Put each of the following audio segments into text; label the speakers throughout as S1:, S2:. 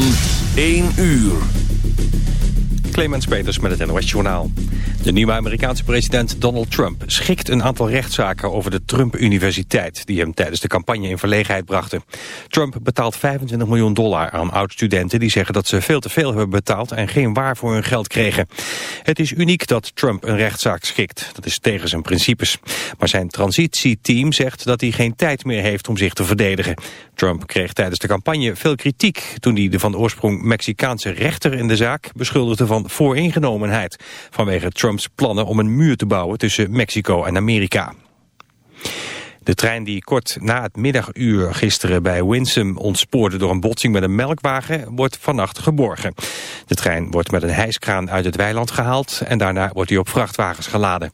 S1: van 1 uur.
S2: Clemens Peters met het NOS Journaal. De nieuwe Amerikaanse president Donald Trump schikt een aantal rechtszaken over de Trump-universiteit... die hem tijdens de campagne in verlegenheid brachten. Trump betaalt 25 miljoen dollar aan oud-studenten... die zeggen dat ze veel te veel hebben betaald en geen waar voor hun geld kregen. Het is uniek dat Trump een rechtszaak schikt. Dat is tegen zijn principes. Maar zijn transitieteam zegt dat hij geen tijd meer heeft om zich te verdedigen. Trump kreeg tijdens de campagne veel kritiek... toen hij de van oorsprong Mexicaanse rechter in de zaak beschuldigde van vooringenomenheid... vanwege Trumps plannen om een muur te bouwen tussen Mexico en Amerika. De trein die kort na het middaguur gisteren bij Winsum ontspoorde door een botsing met een melkwagen wordt vannacht geborgen. De trein wordt met een hijskraan uit het weiland gehaald en daarna wordt hij op vrachtwagens geladen.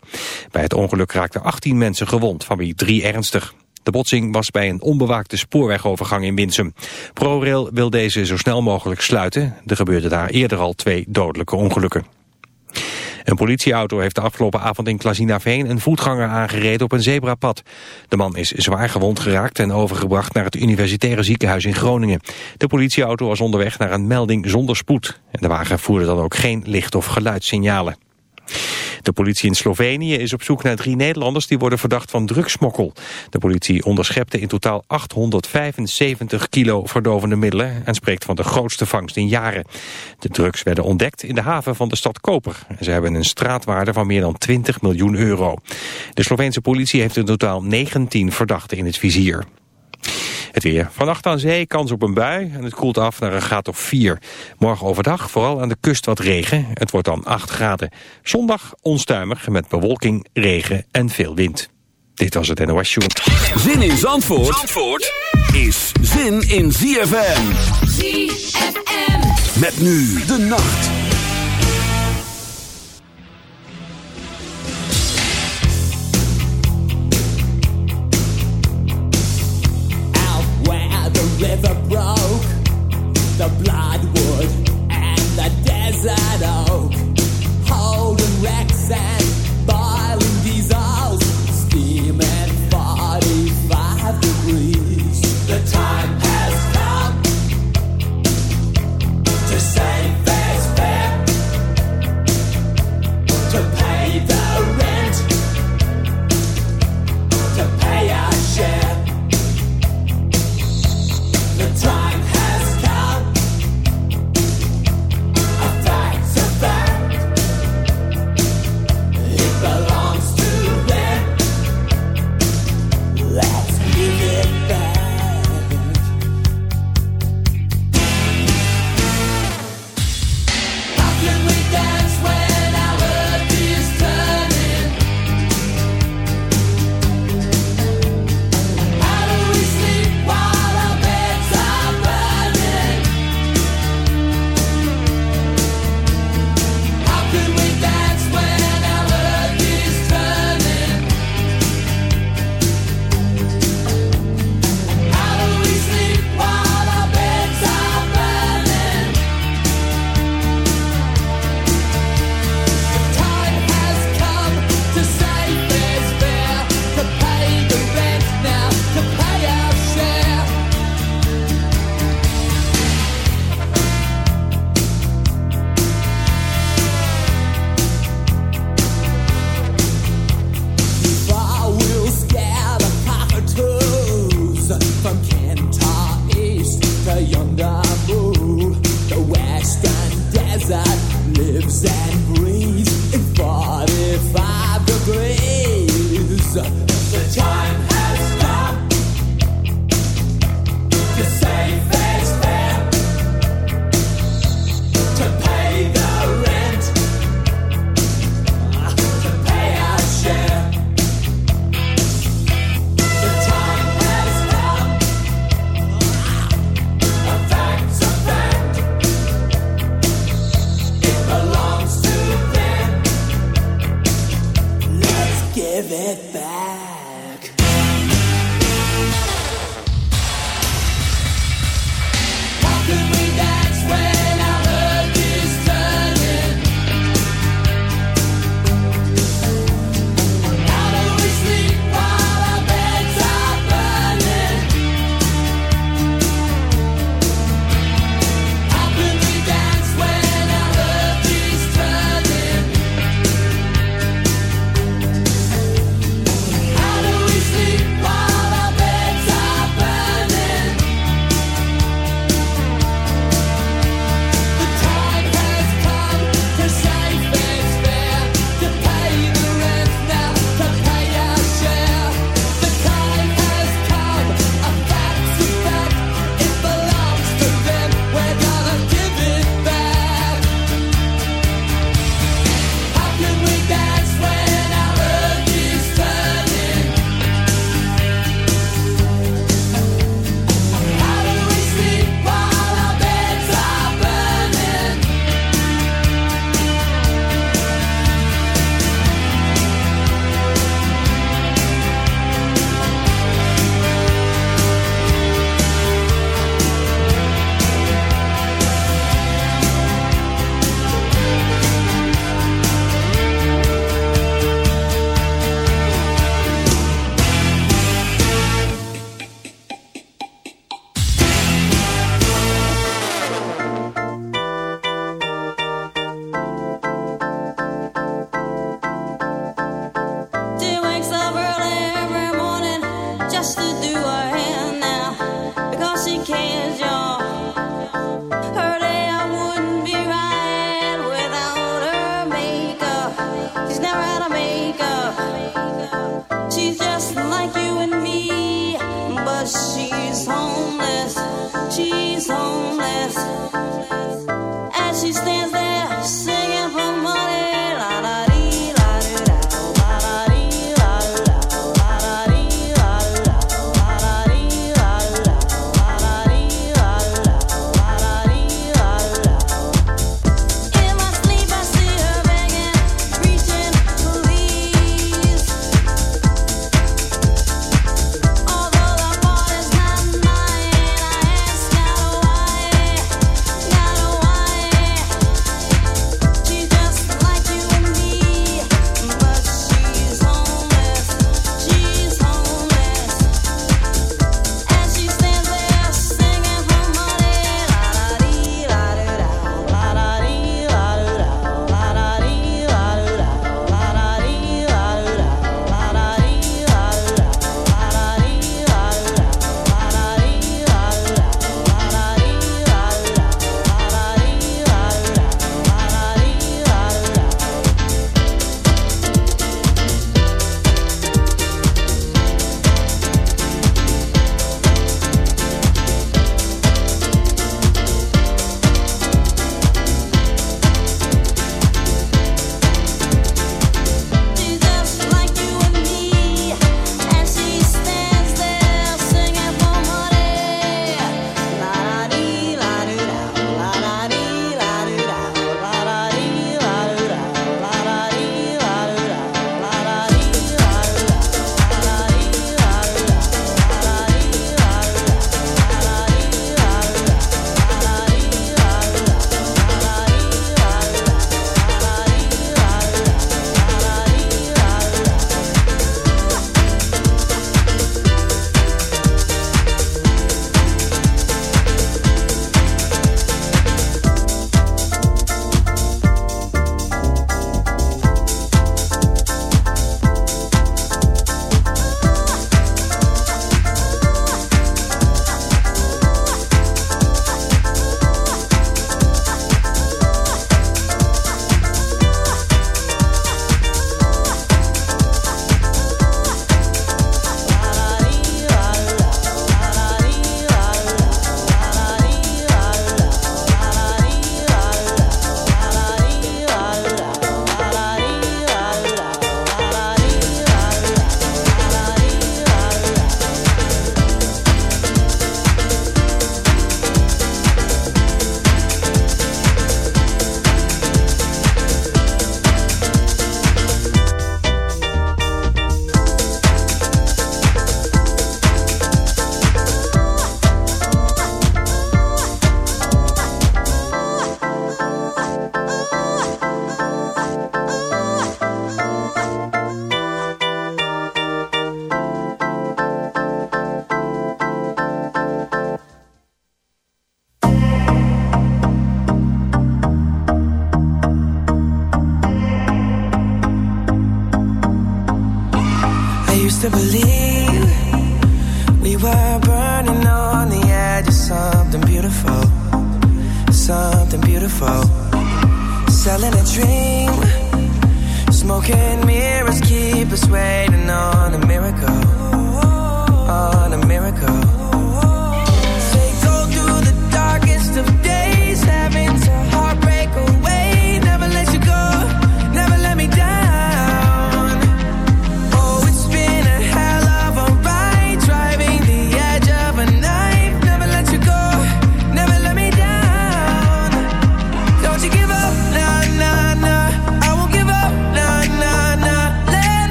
S2: Bij het ongeluk raakten 18 mensen gewond, van wie drie ernstig. De botsing was bij een onbewaakte spoorwegovergang in Winsum. ProRail wil deze zo snel mogelijk sluiten. Er gebeurden daar eerder al twee dodelijke ongelukken. Een politieauto heeft de afgelopen avond in Klazinaveen een voetganger aangereden op een zebrapad. De man is zwaar gewond geraakt en overgebracht naar het universitaire ziekenhuis in Groningen. De politieauto was onderweg naar een melding zonder spoed. En de wagen voerde dan ook geen licht- of geluidssignalen. De politie in Slovenië is op zoek naar drie Nederlanders die worden verdacht van drugsmokkel. De politie onderschepte in totaal 875 kilo verdovende middelen en spreekt van de grootste vangst in jaren. De drugs werden ontdekt in de haven van de stad Koper. Ze hebben een straatwaarde van meer dan 20 miljoen euro. De Sloveense politie heeft in totaal 19 verdachten in het vizier. Het weer. Vannacht aan zee kans op een bui en het koelt af naar een graad of 4. Morgen overdag vooral aan de kust wat regen. Het wordt dan 8 graden. Zondag onstuimig met bewolking, regen en veel wind. Dit was het NOS Show.
S1: Zin in Zandvoort, Zandvoort is zin in ZFM.
S3: ZFM.
S1: Met nu de nacht.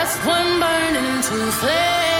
S4: last one
S5: burning to
S6: flame.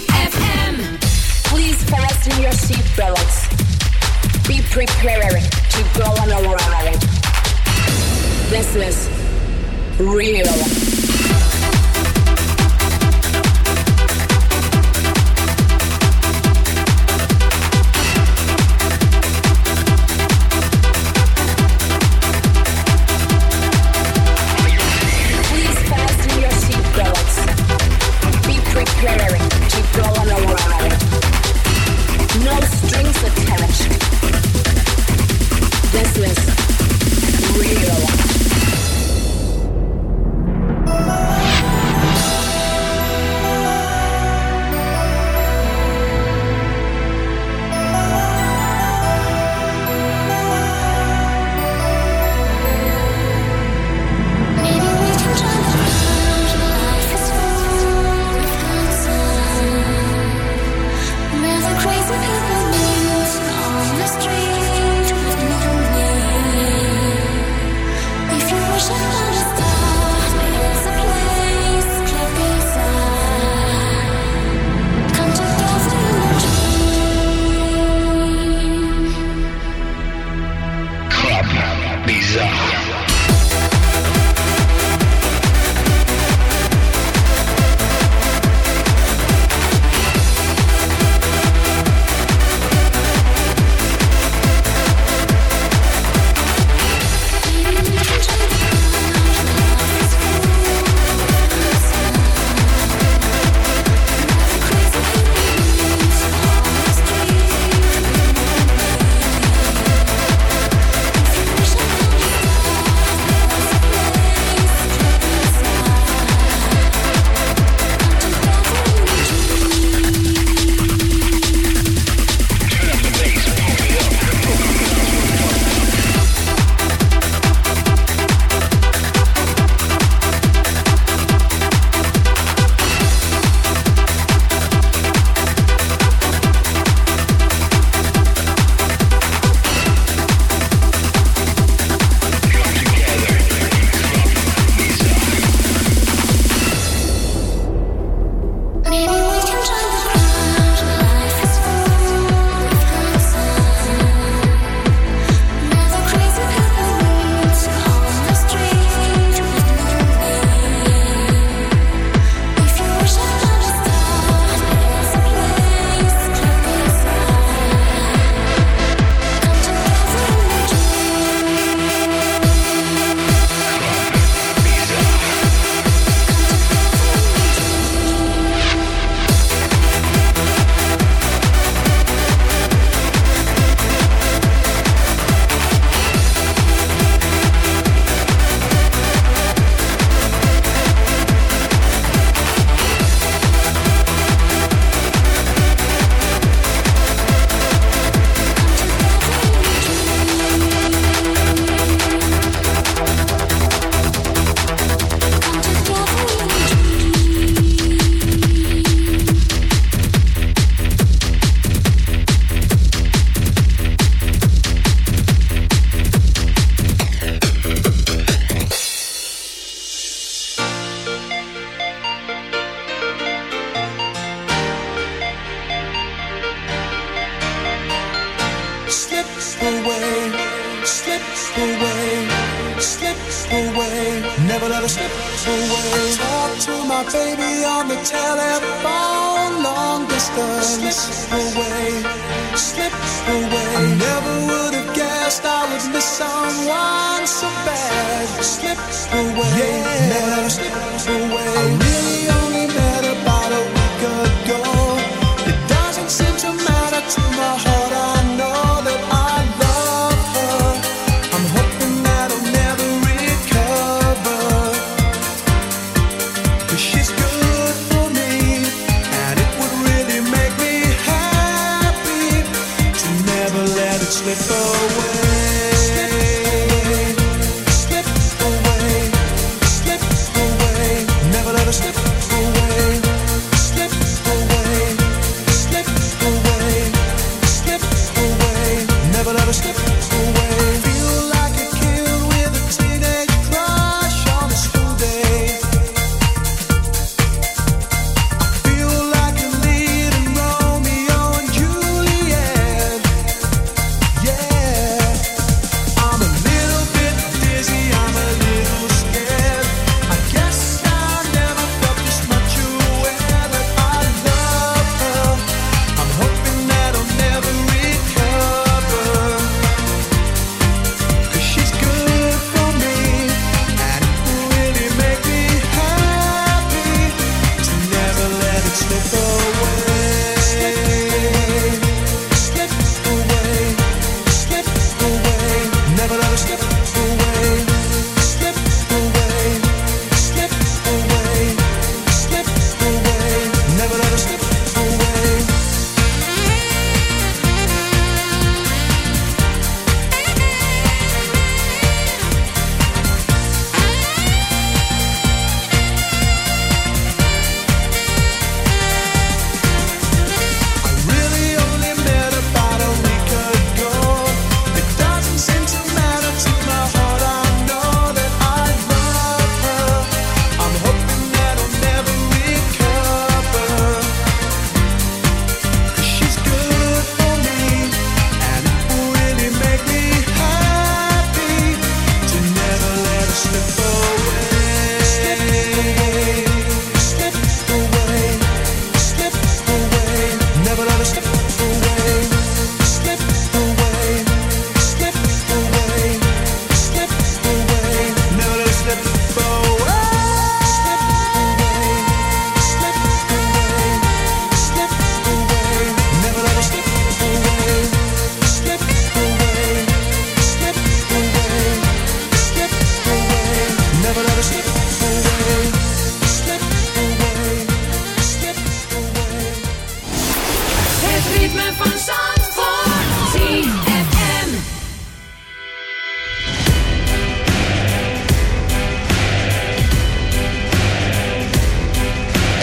S7: fasten your seatbelts. Be prepared to go on a ride. This is real.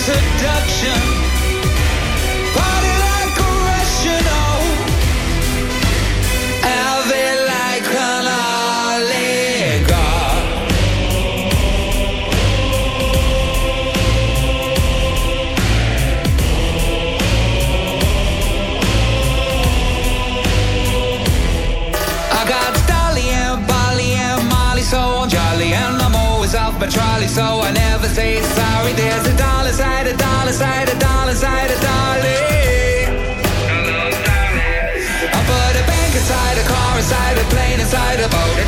S8: seduction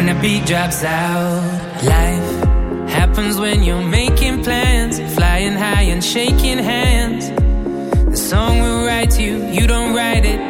S5: when the beat drops out. Life happens when you're making plans, flying high and shaking hands. The song will write you, you don't write it